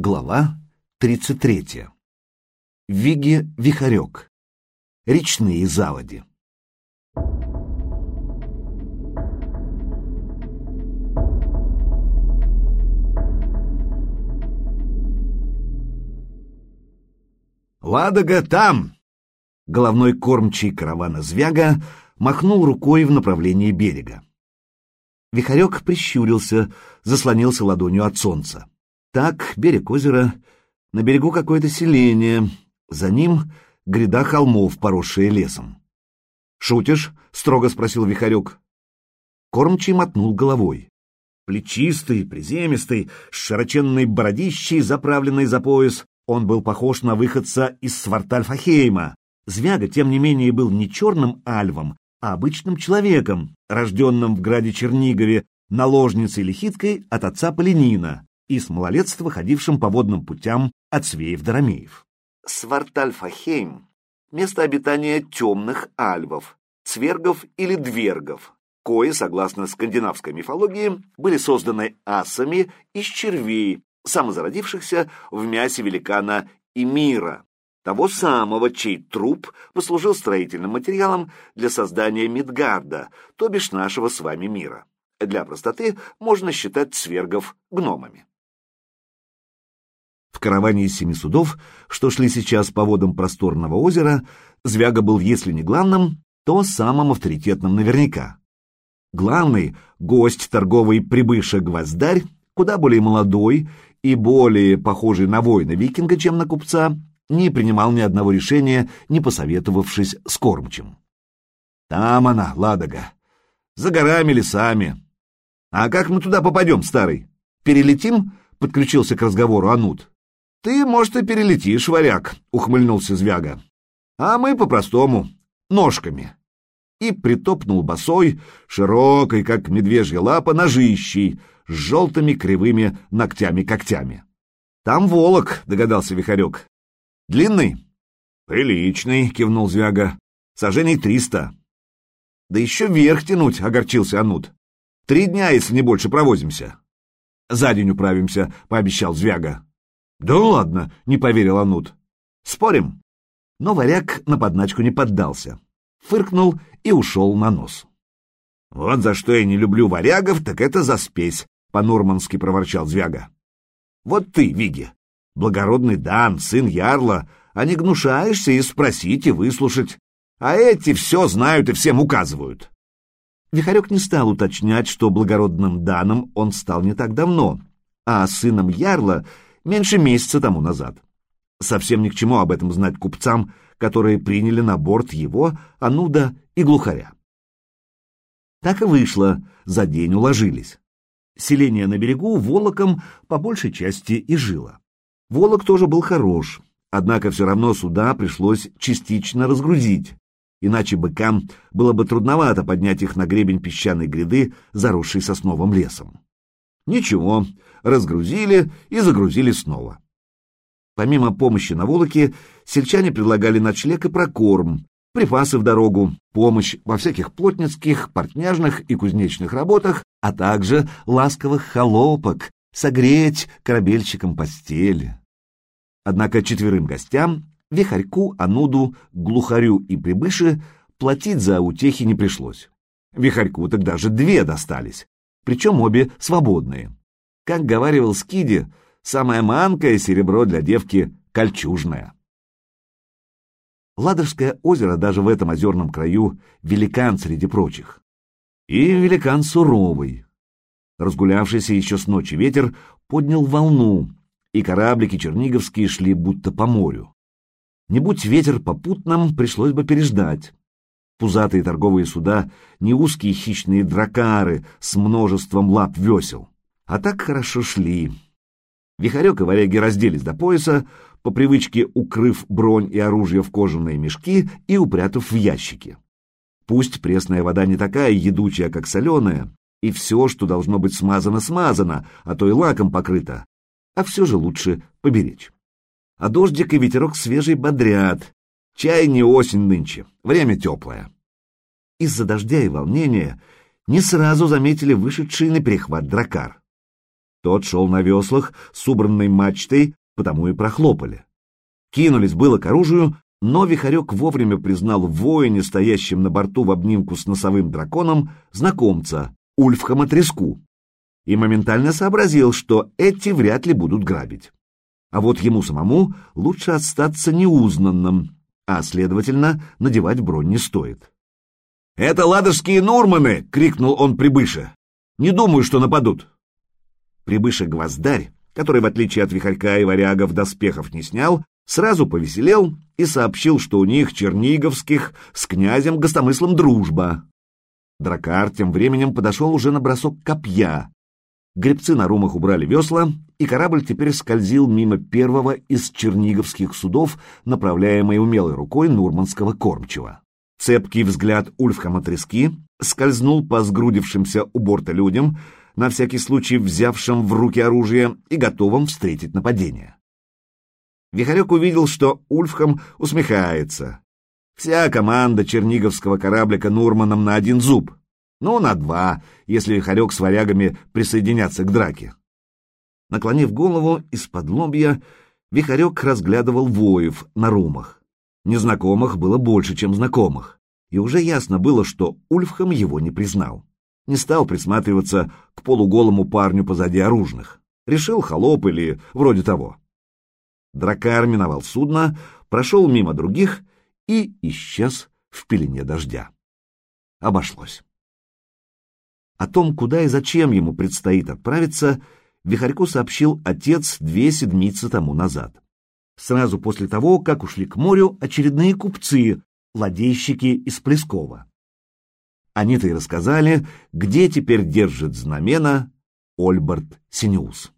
Глава 33. Виги Вихарек. Речные заводи. «Ладога там!» Головной кормчий каравана Звяга махнул рукой в направлении берега. Вихарек прищурился, заслонился ладонью от солнца. Так, берег озера, на берегу какое-то селение, за ним гряда холмов, поросшие лесом. «Шутишь?» — строго спросил Вихарек. Кормчий мотнул головой. Плечистый, приземистый, с широченной бородищей, заправленной за пояс, он был похож на выходца из Свартальфахейма. Звяга, тем не менее, был не черным альвом, а обычным человеком, рожденным в граде Чернигове, наложницей Лихиткой от отца Полинина, и с малолетства ходившим по водным путям от Свеев-Доромеев. Свартальфахейм — место обитания темных альвов, цвергов или двергов, кои, согласно скандинавской мифологии, были созданы асами из червей, самозародившихся в мясе великана Эмира, того самого, чей труп послужил строительным материалом для создания Мидгарда, то бишь нашего с вами мира. Для простоты можно считать свергов гномами. В караване из семи судов, что шли сейчас по водам просторного озера, Звяга был, если не главным, то самым авторитетным наверняка. Главный — гость торговый прибывший гвоздарь, куда более молодой и более похожий на воина-викинга, чем на купца, не принимал ни одного решения, не посоветовавшись с кормчим. Там она, Ладога, за горами, лесами. А как мы туда попадем, старый? Перелетим? — подключился к разговору Анут. «Ты, может, и перелетишь, варяг», — ухмыльнулся Звяга. «А мы по-простому, ножками». И притопнул босой, широкой, как медвежья лапа, ножищей, с желтыми кривыми ногтями-когтями. «Там волок», — догадался Вихарек. «Длинный?» «Приличный», — кивнул Звяга. «Сажений триста». «Да еще вверх тянуть», — огорчился Анут. «Три дня, если не больше, провозимся». «За день управимся», — пообещал Звяга. «Да ладно», — не поверил Анут. «Спорим?» Но варяг на подначку не поддался. Фыркнул и ушел на нос. «Вот за что я не люблю варягов, так это за спесь», — по-нурмански проворчал Звяга. «Вот ты, Виги, благородный Дан, сын Ярла, а не гнушаешься и спросить, и выслушать. А эти все знают и всем указывают». Вихарек не стал уточнять, что благородным Даном он стал не так давно, а сыном Ярла — меньше месяца тому назад. Совсем ни к чему об этом знать купцам, которые приняли на борт его, Ануда и Глухаря. Так и вышло, за день уложились. Селение на берегу Волоком по большей части и жило. Волок тоже был хорош, однако все равно суда пришлось частично разгрузить, иначе быкам было бы трудновато поднять их на гребень песчаной гряды, заросшей сосновым лесом. Ничего, разгрузили и загрузили снова. Помимо помощи на Волоке, сельчане предлагали ночлег и прокорм, припасы в дорогу, помощь во всяких плотницких, портняжных и кузнечных работах, а также ласковых холопок, согреть корабельщикам постели. Однако четверым гостям, Вихарьку, Ануду, Глухарю и Прибыше, платить за утехи не пришлось. Вихарьку тогда же две достались, причем обе свободные. Как говаривал Скиди, самое манкое серебро для девки — кольчужное. Ладожское озеро даже в этом озерном краю великан среди прочих. И великан суровый. Разгулявшийся еще с ночи ветер поднял волну, и кораблики черниговские шли будто по морю. Не будь ветер попутным, пришлось бы переждать пузатые торговые суда, не узкие хищные дракары с множеством лап весел. А так хорошо шли. Вихарек и варяги разделись до пояса, по привычке укрыв бронь и оружие в кожаные мешки и упрятав в ящики. Пусть пресная вода не такая едучая, как соленая, и все, что должно быть смазано, смазано, а то и лаком покрыто, а все же лучше поберечь. А дождик и ветерок свежий бодрят, Чай не осень нынче, время теплое. Из-за дождя и волнения не сразу заметили вышедший на перехват дракар. Тот шел на веслах с убранной мачтой, потому и прохлопали. Кинулись было к оружию, но Вихарек вовремя признал воине, стоящем на борту в обнимку с носовым драконом, знакомца, Ульфхама Треску, и моментально сообразил, что эти вряд ли будут грабить. А вот ему самому лучше остаться неузнанным, а, следовательно, надевать бронь не стоит. «Это ладожские Нурманы!» — крикнул он Прибыше. «Не думаю, что нападут». Прибыше Гвоздарь, который, в отличие от Вихарька и Варягов, доспехов не снял, сразу повеселел и сообщил, что у них, черниговских, с князем Гостомыслом дружба. Дракар тем временем подошел уже на бросок копья. Гребцы на румах убрали весла, и корабль теперь скользил мимо первого из черниговских судов, направляемой умелой рукой нурманского кормчего. Цепкий взгляд Ульфхама Трески скользнул по сгрудившимся у борта людям, на всякий случай взявшим в руки оружие и готовым встретить нападение. Вихарек увидел, что Ульфхам усмехается. Вся команда черниговского кораблика Нурманом на один зуб. Ну, на два, если Вихарек с варягами присоединятся к драке. Наклонив голову из-под лобья, Вихарек разглядывал воев на румах. Незнакомых было больше, чем знакомых, и уже ясно было, что Ульфхам его не признал. Не стал присматриваться к полуголому парню позади оружных. Решил холоп или вроде того. Дракар миновал судно, прошел мимо других и исчез в пелене дождя. Обошлось. О том, куда и зачем ему предстоит отправиться, Вихарьку сообщил отец две седмицы тому назад. Сразу после того, как ушли к морю очередные купцы, ладейщики из Плескова. Они-то и рассказали, где теперь держит знамена Ольберт Синеус.